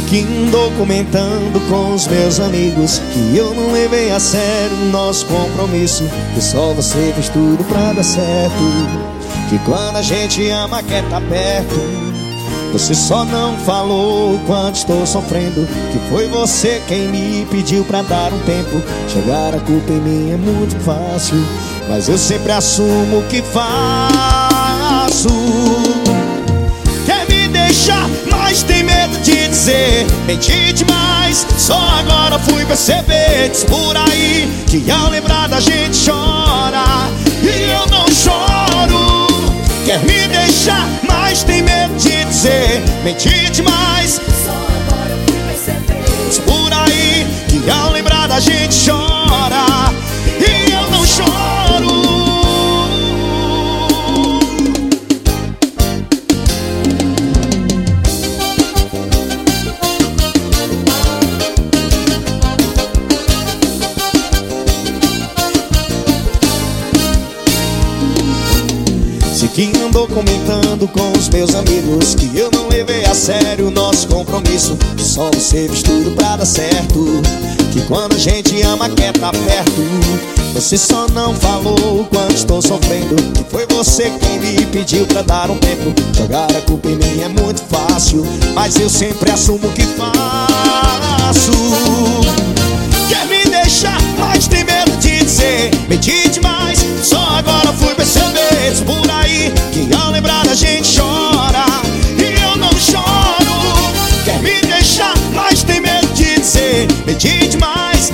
que andou comentando com os meus amigos Que eu não levei a sério o nosso compromisso Que só você fez tudo pra dar certo Que quando a gente ama quer tá perto. Você só não falou quanto estou sofrendo Que foi você quem me pediu pra dar um tempo. Chegar a culpa em mim é muito fácil Mas eu sempre assumo o que faço Menti demais, só agora fui perceber Diz por aí que ao lembrar da gente chora. E eu não choro. Quer me deixar, mas tem medo de dizer Menti demais comentando com os meus amigos Que eu não levei a sério o nosso compromisso. Só você fez tudo pra dar certo Que quando a gente ama quer tá perto. Você só não falou o quanto estou sofrendo Que foi você quem me pediu pra dar um tempo. Jogar a culpa em mim é muito fácil Mas eu sempre assumo o que faço. Quer me deixar, mas tem medo de dizer? Menti demais,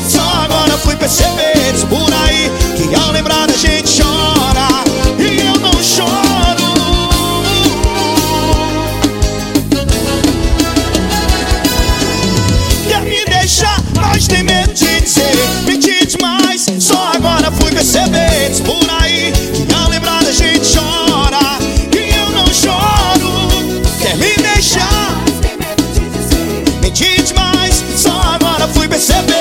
Só agora fui perceber por aí que ao lembrar da gente chora e eu não choro. Quer me deixar, mas tem medo de dizer, mentir demais. Só agora fui perceber por aí que ao lembrar da gente chora e eu não choro. Quer me deixar? Mentir demais, só agora fui perceber.